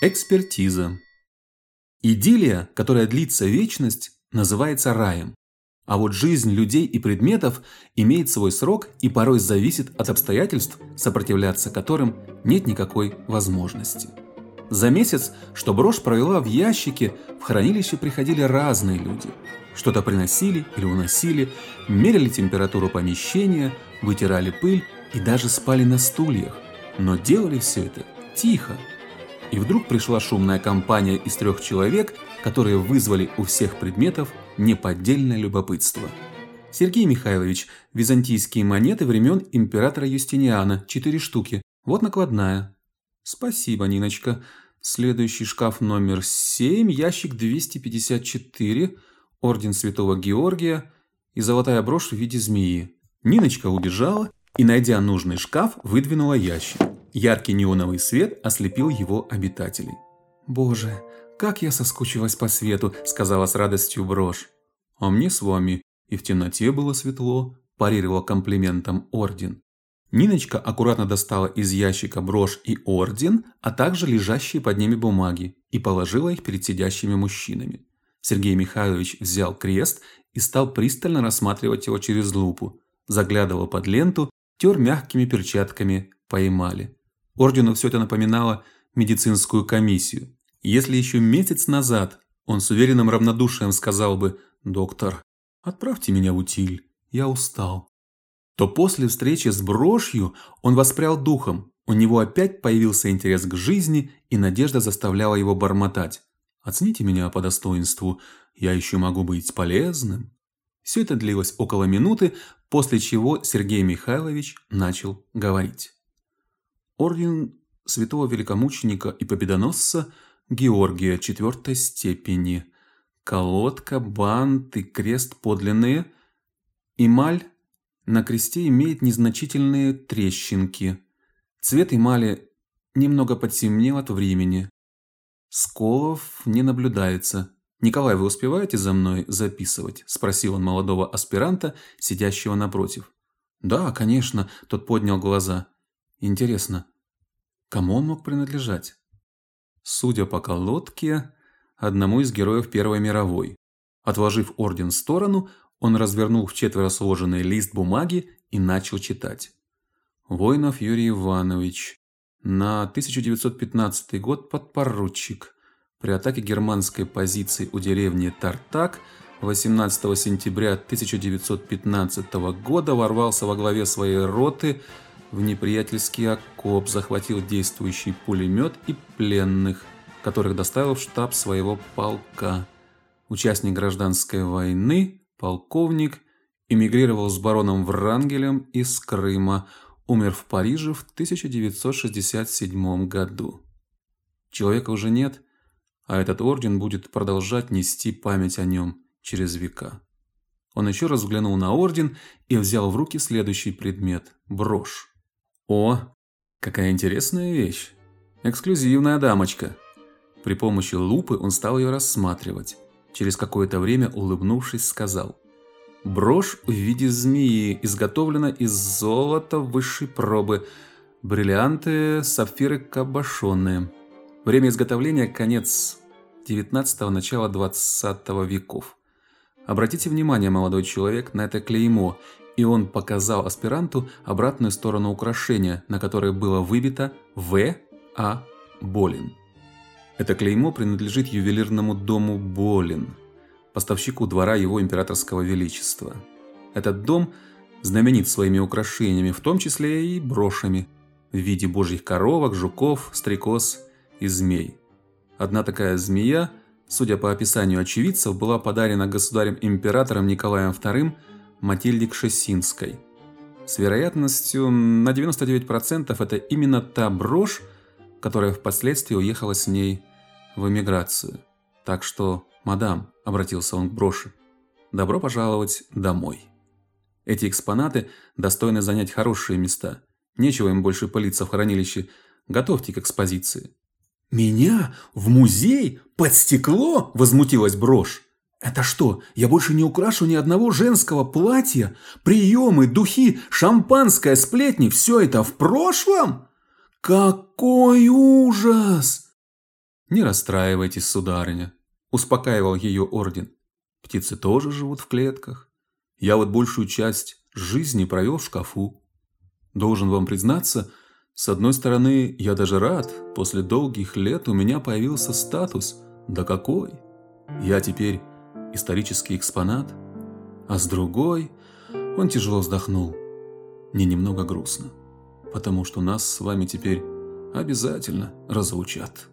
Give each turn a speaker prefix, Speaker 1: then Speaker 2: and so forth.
Speaker 1: Экспертиза. Идиллия, которая длится вечность, называется раем. А вот жизнь людей и предметов имеет свой срок и порой зависит от обстоятельств, сопротивляться которым нет никакой возможности. За месяц, что брошь провела в ящике, в хранилище приходили разные люди. Что-то приносили или уносили, мерили температуру помещения, вытирали пыль и даже спали на стульях. Но делали все это тихо. И вдруг пришла шумная компания из трех человек, которые вызвали у всех предметов неподдельное любопытство. Сергей Михайлович, византийские монеты времен императора Юстиниана, четыре штуки. Вот накладная. Спасибо, Ниночка. Следующий шкаф номер 7, ящик 254, орден Святого Георгия и золотая брошь в виде змеи. Ниночка убежала и, найдя нужный шкаф, выдвинула ящик. Яркий неоновый свет ослепил его обитателей. «Боже, как я соскучилась по свету», – сказала с радостью брошь. «А мне с вами и в темноте было светло», – парировал комплиментом орден. Ниночка аккуратно достала из ящика брошь и орден, а также лежащие под ними бумаги, и положила их перед сидящими мужчинами. Сергей Михайлович взял крест и стал пристально рассматривать его через лупу, заглядывал под ленту, тер мягкими перчатками по эмали. Ордену все это напоминало медицинскую комиссию. Если еще месяц назад он с уверенным равнодушием сказал бы «Доктор, отправьте меня в утиль, я устал», то после встречи с брошью он воспрял духом. У него опять появился интерес к жизни, и надежда заставляла его бормотать. «Оцените меня по достоинству, я еще могу быть полезным». Все это длилось около минуты, после чего Сергей Михайлович начал говорить. Орден святого великомученика и победоносца Георгия четвертой степени. Колодка, бант и крест подлинные. Эмаль на кресте имеет незначительные трещинки. Цвет эмали немного потемнел от времени. Сколов не наблюдается. Николай, вы успеваете за мной записывать? спросил он молодого аспиранта, сидящего напротив. Да, конечно, тот поднял глаза. Интересно, кому он мог принадлежать? Судя по колодке, одному из героев Первой мировой. Отложив орден в сторону, он развернул в четверо сложенный лист бумаги и начал читать. Воинов Юрий Иванович. На 1915 год подпоручик. При атаке германской позиции у деревни Тартак 18 сентября 1915 года ворвался во главе своей роты в неприятельский окоп, захватил действующий пулемет и пленных, которых доставил в штаб своего полка. Участник гражданской войны, Полковник эмигрировал с бароном Врангелем из Крыма, умер в Париже в 1967 году. Человека уже нет, а этот орден будет продолжать нести память о нем через века. Он еще раз взглянул на орден и взял в руки следующий предмет брошь. О, какая интересная вещь. Эксклюзивная дамочка. При помощи лупы он стал ее рассматривать. Через какое-то время, улыбнувшись, сказал: "Брошь в виде змеи изготовлена из золота высшей пробы, бриллианты, сапфиры кабошонные. Время изготовления конец 19-го начало 20 веков. Обратите внимание, молодой человек, на это клеймо, и он показал аспиранту обратную сторону украшения, на которой было выбито В. А. Болин. Это клеймо принадлежит ювелирному дому Болин, поставщику двора его императорского величества. Этот дом знаменит своими украшениями, в том числе и брошами в виде божьих коровок, жуков, стрекоз и змей. Одна такая змея, судя по описанию очевидцев, была подарена государем-императором Николаем II Матильде Кшесинской. С вероятностью на 99% это именно та брошь, которая впоследствии уехала с ней в эмиграцию. Так что, мадам, обратился он к броши, добро пожаловать домой. Эти экспонаты достойны занять хорошие места. Нечего им больше пылиться в хранилище. Готовьте к экспозиции. Меня в музей под стекло возмутилась брошь. Это что, я больше не украшу ни одного женского платья? Приемы, духи, шампанское, сплетни – все это в прошлом? Какой ужас! Не расстраивайтесь, сударыня, успокаивал ее орден. Птицы тоже живут в клетках. Я вот большую часть жизни провел в шкафу. Должен вам признаться, с одной стороны, я даже рад, после долгих лет у меня появился статус. Да какой! Я теперь исторический экспонат. А с другой, он тяжело вздохнул. Мне немного грустно, потому что нас с вами теперь обязательно разлучат.